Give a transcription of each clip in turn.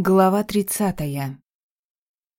Глава тридцатая.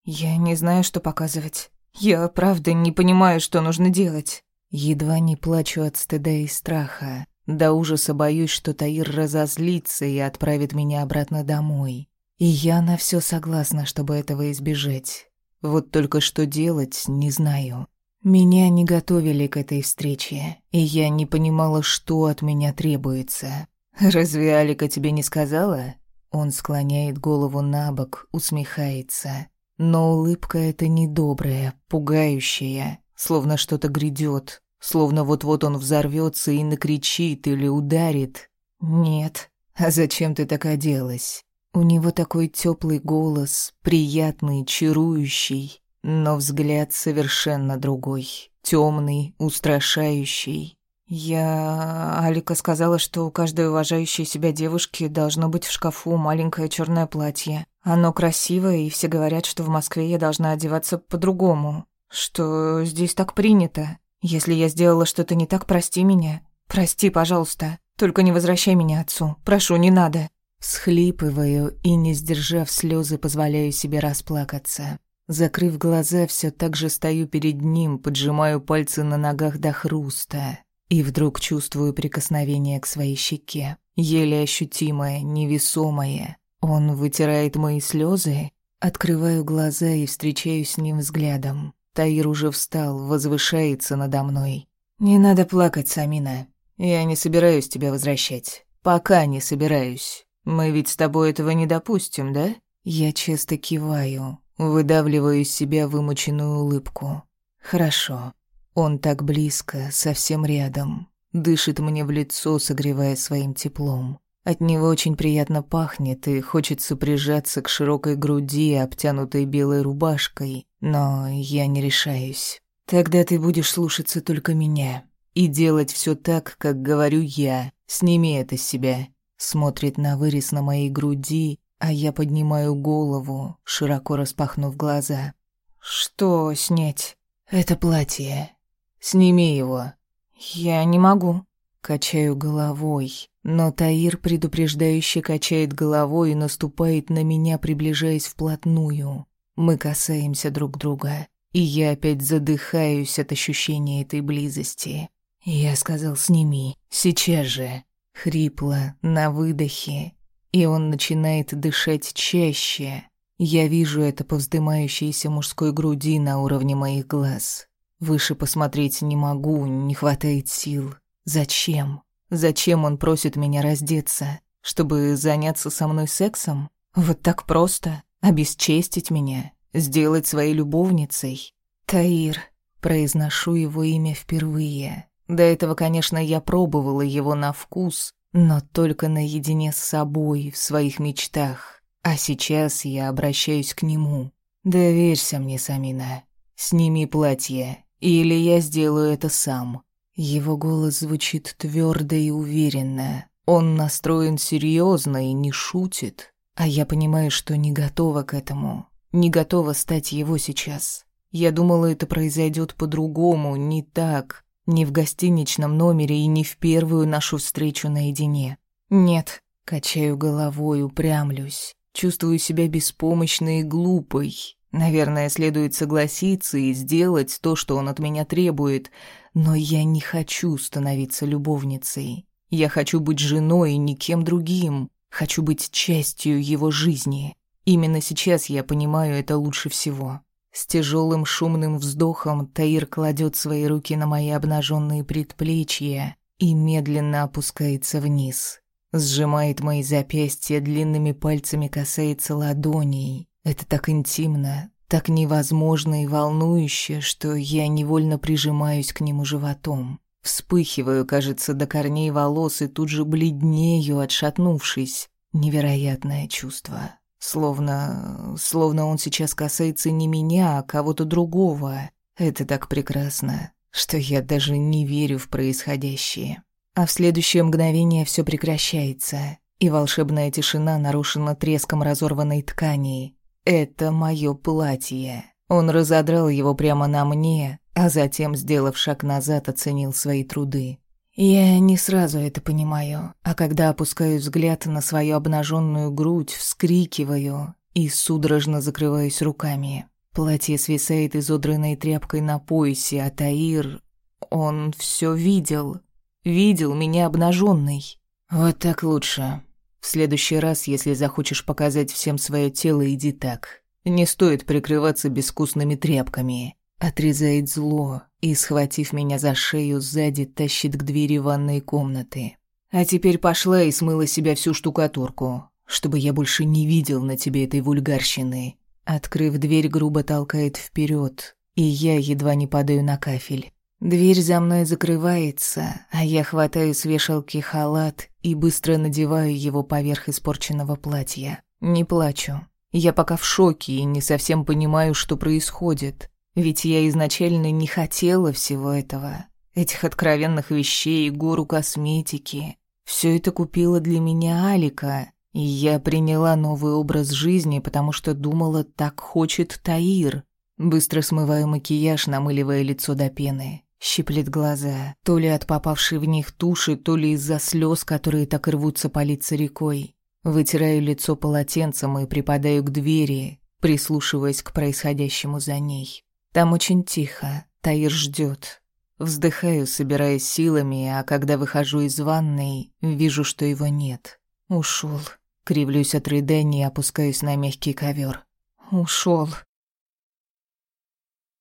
Я не знаю, что показывать. Я правда не понимаю, что нужно делать. Едва не плачу от стыда и страха. До ужаса боюсь, что Таир разозлится и отправит меня обратно домой. И я на все согласна, чтобы этого избежать. Вот только что делать, не знаю. Меня не готовили к этой встрече, и я не понимала, что от меня требуется. «Разве Алика тебе не сказала?» Он склоняет голову на бок, усмехается. Но улыбка эта недобрая, пугающая, словно что-то грядет, словно вот-вот он взорвется и накричит или ударит. «Нет, а зачем ты так оделась?» У него такой теплый голос, приятный, чарующий, но взгляд совершенно другой, темный, устрашающий. Я... Алика сказала, что у каждой уважающей себя девушки должно быть в шкафу маленькое черное платье. Оно красивое, и все говорят, что в Москве я должна одеваться по-другому. Что здесь так принято. Если я сделала что-то не так, прости меня. Прости, пожалуйста. Только не возвращай меня отцу. Прошу, не надо. Схлипываю и, не сдержав слезы, позволяю себе расплакаться. Закрыв глаза, все так же стою перед ним, поджимаю пальцы на ногах до хруста. И вдруг чувствую прикосновение к своей щеке, еле ощутимое, невесомое. Он вытирает мои слезы. Открываю глаза и встречаюсь с ним взглядом. Таир уже встал, возвышается надо мной. «Не надо плакать, Самина. Я не собираюсь тебя возвращать. Пока не собираюсь. Мы ведь с тобой этого не допустим, да?» Я часто киваю, выдавливаю из себя вымученную улыбку. «Хорошо. Он так близко, совсем рядом, дышит мне в лицо, согревая своим теплом. От него очень приятно пахнет, и хочется прижаться к широкой груди, обтянутой белой рубашкой, но я не решаюсь. Тогда ты будешь слушаться только меня и делать все так, как говорю я. Сними это с себя. Смотрит на вырез на моей груди, а я поднимаю голову, широко распахнув глаза. Что снять? Это платье. Сними его». «Я не могу». Качаю головой, но Таир предупреждающе качает головой и наступает на меня, приближаясь вплотную. Мы касаемся друг друга, и я опять задыхаюсь от ощущения этой близости. Я сказал «сними, сейчас же». Хрипло, на выдохе, и он начинает дышать чаще. Я вижу это по вздымающейся мужской груди на уровне моих глаз. Выше посмотреть не могу, не хватает сил. Зачем? Зачем он просит меня раздеться? Чтобы заняться со мной сексом? Вот так просто? Обесчестить меня? Сделать своей любовницей? Таир. Произношу его имя впервые. До этого, конечно, я пробовала его на вкус, но только наедине с собой, в своих мечтах. А сейчас я обращаюсь к нему. Доверься мне, Самина. Сними платье. Или я сделаю это сам. Его голос звучит твердо и уверенно. Он настроен серьезно и не шутит. А я понимаю, что не готова к этому. Не готова стать его сейчас. Я думала, это произойдет по-другому, не так. Не в гостиничном номере и не в первую нашу встречу наедине. Нет, качаю головой, упрямлюсь. Чувствую себя беспомощной и глупой. Наверное, следует согласиться и сделать то, что он от меня требует, но я не хочу становиться любовницей. Я хочу быть женой и никем другим. Хочу быть частью его жизни. Именно сейчас я понимаю это лучше всего. С тяжелым шумным вздохом Таир кладет свои руки на мои обнаженные предплечья и медленно опускается вниз. Сжимает мои запястья, длинными пальцами касается ладоней, это так интимно, так невозможно и волнующе, что я невольно прижимаюсь к нему животом. Вспыхиваю, кажется, до корней волос и тут же бледнею, отшатнувшись. Невероятное чувство. Словно... словно он сейчас касается не меня, а кого-то другого. Это так прекрасно, что я даже не верю в происходящее. А в следующее мгновение все прекращается, и волшебная тишина нарушена треском разорванной ткани, это мое платье. Он разодрал его прямо на мне, а затем, сделав шаг назад, оценил свои труды. Я не сразу это понимаю, а когда опускаю взгляд на свою обнаженную грудь, вскрикиваю и судорожно закрываюсь руками. Платье свисает изодранной тряпкой на поясе, а Таир... Он все видел. Видел меня обнаженной. Вот так лучше. В следующий раз, если захочешь показать всем свое тело, иди так. Не стоит прикрываться безвкусными тряпками. Отрезает зло и, схватив меня за шею, сзади тащит к двери ванной комнаты. А теперь пошла и смыла себя всю штукатурку, чтобы я больше не видел на тебе этой вульгарщины. Открыв дверь, грубо толкает вперед, и я едва не падаю на кафель. Дверь за мной закрывается, а я хватаю с вешалки халат и быстро надеваю его поверх испорченного платья. Не плачу. Я пока в шоке и не совсем понимаю, что происходит. Ведь я изначально не хотела всего этого. Этих откровенных вещей, гору косметики. Все это купила для меня Алика, и я приняла новый образ жизни, потому что думала, так хочет Таир. Быстро смываю макияж, намыливая лицо до пены. Щиплет глаза, то ли от попавшей в них туши, то ли из-за слез, которые так и рвутся политься рекой. Вытираю лицо полотенцем и припадаю к двери, прислушиваясь к происходящему за ней. Там очень тихо, Таир ждет. Вздыхаю, собираясь силами, а когда выхожу из ванной, вижу, что его нет. Ушел. Кривлюсь от рыдания и опускаюсь на мягкий ковер. Ушел.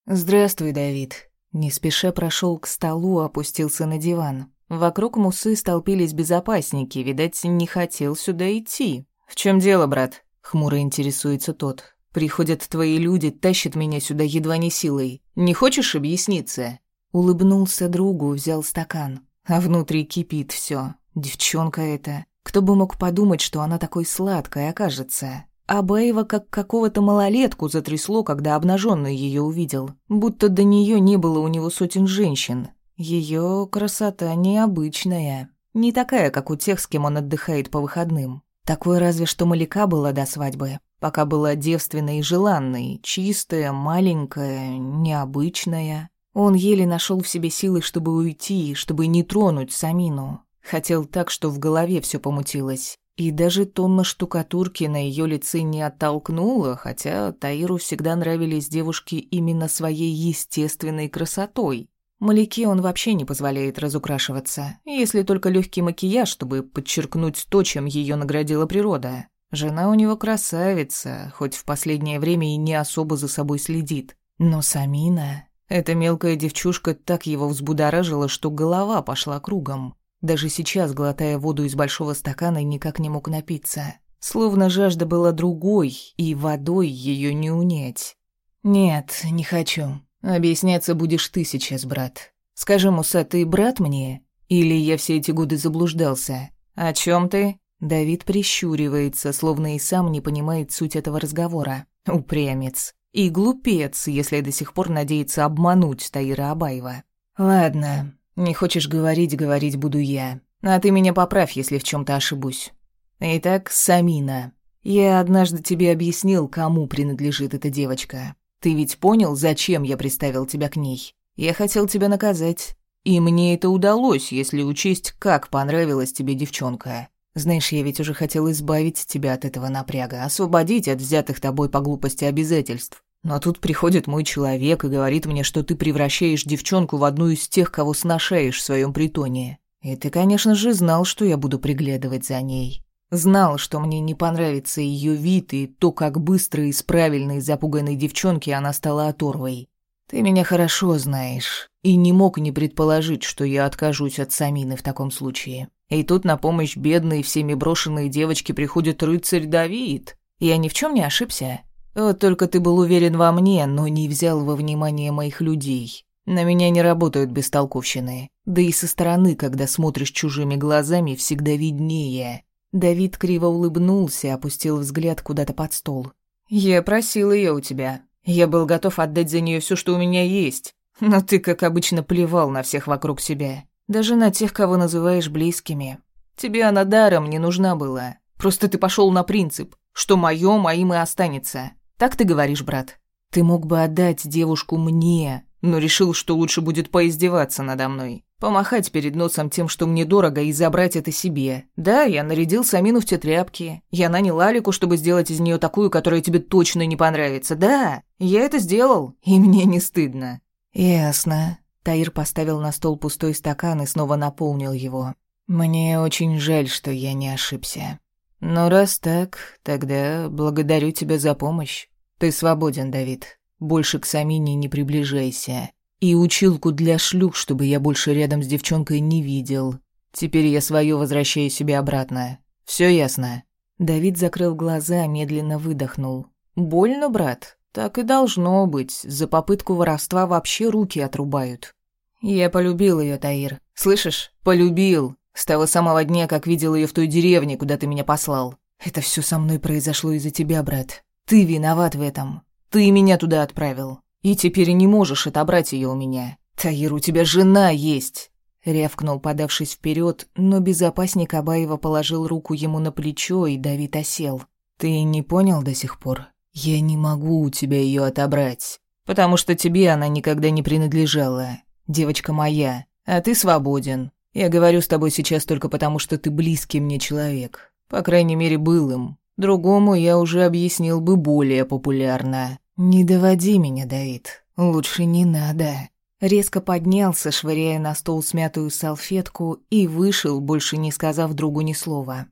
«Здравствуй, Давид». Не спеша прошел к столу, опустился на диван. Вокруг мусы столпились безопасники, видать, не хотел сюда идти. «В чем дело, брат?» — хмуро интересуется тот. Приходят твои люди, тащат меня сюда едва не силой. Не хочешь объясниться?» Улыбнулся другу, взял стакан. А внутри кипит все. Девчонка эта. Кто бы мог подумать, что она такой сладкой окажется. А Баева как какого-то малолетку затрясло, когда обнаженную ее увидел. Будто до нее не было у него сотен женщин. Ее красота необычная. Не такая, как у тех, с кем он отдыхает по выходным. Такой разве что Маляка была до свадьбы пока была девственной и желанной, чистая, маленькая, необычная. Он еле нашел в себе силы, чтобы уйти, чтобы не тронуть Самину. Хотел так, что в голове все помутилось. И даже тонна штукатурки на ее лице не оттолкнула, хотя Таиру всегда нравились девушки именно своей естественной красотой. Маляке он вообще не позволяет разукрашиваться, если только легкий макияж, чтобы подчеркнуть то, чем ее наградила природа. Жена у него красавица, хоть в последнее время и не особо за собой следит. Но Самина... Эта мелкая девчушка так его взбудоражила, что голова пошла кругом. Даже сейчас, глотая воду из большого стакана, никак не мог напиться. Словно жажда была другой, и водой ее не унять. «Нет, не хочу. Объясняться будешь ты сейчас, брат. Скажи, Муса, ты брат мне? Или я все эти годы заблуждался? О чем ты?» Давид прищуривается, словно и сам не понимает суть этого разговора. Упрямец. И глупец, если до сих пор надеется обмануть Таира Абаева. «Ладно, не хочешь говорить, говорить буду я. А ты меня поправь, если в чем то ошибусь. Итак, Самина. Я однажды тебе объяснил, кому принадлежит эта девочка. Ты ведь понял, зачем я приставил тебя к ней? Я хотел тебя наказать. И мне это удалось, если учесть, как понравилась тебе девчонка. Знаешь, я ведь уже хотел избавить тебя от этого напряга, освободить от взятых тобой по глупости обязательств. Но тут приходит мой человек и говорит мне, что ты превращаешь девчонку в одну из тех, кого сношаешь в своем притоне. И ты, конечно же, знал, что я буду приглядывать за ней. Знал, что мне не понравится ее вид и то, как быстро из правильной запуганной девчонки она стала оторвой. Ты меня хорошо знаешь и не мог не предположить, что я откажусь от Самины в таком случае. И тут на помощь бедной, всеми брошенной девочке приходит рыцарь Давид. Я ни в чем не ошибся. Вот только ты был уверен во мне, но не взял во внимание моих людей. На меня не работают бестолковщины. Да и со стороны, когда смотришь чужими глазами, всегда виднее. Давид криво улыбнулся, опустил взгляд куда-то под стол. «Я просил ее у тебя. Я был готов отдать за нее все, что у меня есть. Но ты, как обычно, плевал на всех вокруг себя. Даже на тех, кого называешь близкими. Тебе она даром не нужна была. Просто ты пошел на принцип, что моё моим и останется. Так ты говоришь, брат? Ты мог бы отдать девушку мне, но решил, что лучше будет поиздеваться надо мной. Помахать перед носом тем, что мне дорого, и забрать это себе. Да, я нарядил Самину в те тряпки. Я нанял Алику, чтобы сделать из нее такую, которая тебе точно не понравится. Да, я это сделал, и мне не стыдно». «Ясно». Таир поставил на стол пустой стакан и снова наполнил его. «Мне очень жаль, что я не ошибся. Но раз так, тогда благодарю тебя за помощь. Ты свободен, Давид. Больше к Самине не приближайся. И училку для шлюх, чтобы я больше рядом с девчонкой не видел. Теперь я свое возвращаю себе обратно. Все ясно?» Давид закрыл глаза, медленно выдохнул. «Больно, брат? Так и должно быть. За попытку воровства вообще руки отрубают». «Я полюбил ее, Таир. Слышишь? Полюбил. С того самого дня, как видел ее в той деревне, куда ты меня послал. Это все со мной произошло из-за тебя, брат. Ты виноват в этом. Ты меня туда отправил. И теперь не можешь отобрать ее у меня. Таир, у тебя жена есть. Рявкнул, подавшись вперед, но безопасник Абаева положил руку ему на плечо, и Давид осел. «Ты не понял до сих пор? Я не могу у тебя ее отобрать, потому что тебе она никогда не принадлежала. Девочка моя, а ты свободен. Я говорю с тобой сейчас только потому, что ты близкий мне человек. По крайней мере, был им. Другому я уже объяснил бы более популярно. Не доводи меня, Давид. Лучше не надо. Резко поднялся, швыряя на стол смятую салфетку, и вышел, больше не сказав другу ни слова.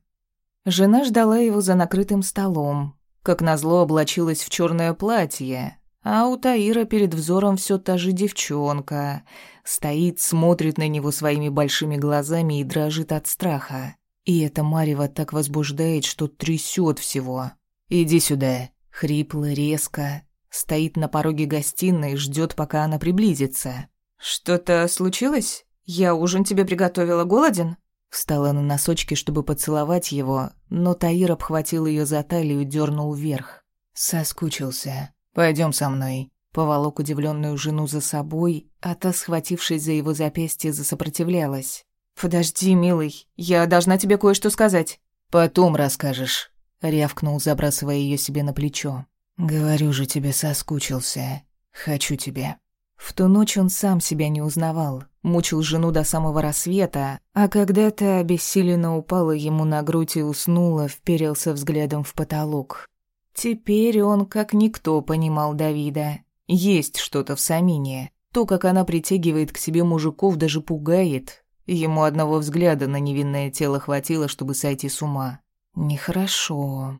Жена ждала его за накрытым столом. Как назло облачилась в черное платье, а у Таира перед взором все та же девчонка. Стоит, смотрит на него своими большими глазами и дрожит от страха. И это Марева так возбуждает, что трясет всего. «Иди сюда». Хрипло, резко. Стоит на пороге гостиной, ждет, пока она приблизится. «Что-то случилось? Я ужин тебе приготовила. Голоден?» Встала на носочки, чтобы поцеловать его, но Таир обхватил ее за талию и дернул вверх. Соскучился. Пойдем со мной». Поволок удивленную жену за собой, а та, схватившись за его запястье, засопротивлялась. «Подожди, милый, я должна тебе кое-что сказать». «Потом расскажешь», — рявкнул, забрасывая ее себе на плечо. «Говорю же тебе, соскучился. Хочу тебя». В ту ночь он сам себя не узнавал, мучил жену до самого рассвета, а когда-то обессиленно упала ему на грудь и уснула, вперился взглядом в потолок. Теперь он, как никто, понимал Давида. Есть что-то в Самине. То, как она притягивает к себе мужиков, даже пугает. Ему одного взгляда на невинное тело хватило, чтобы сойти с ума. Нехорошо.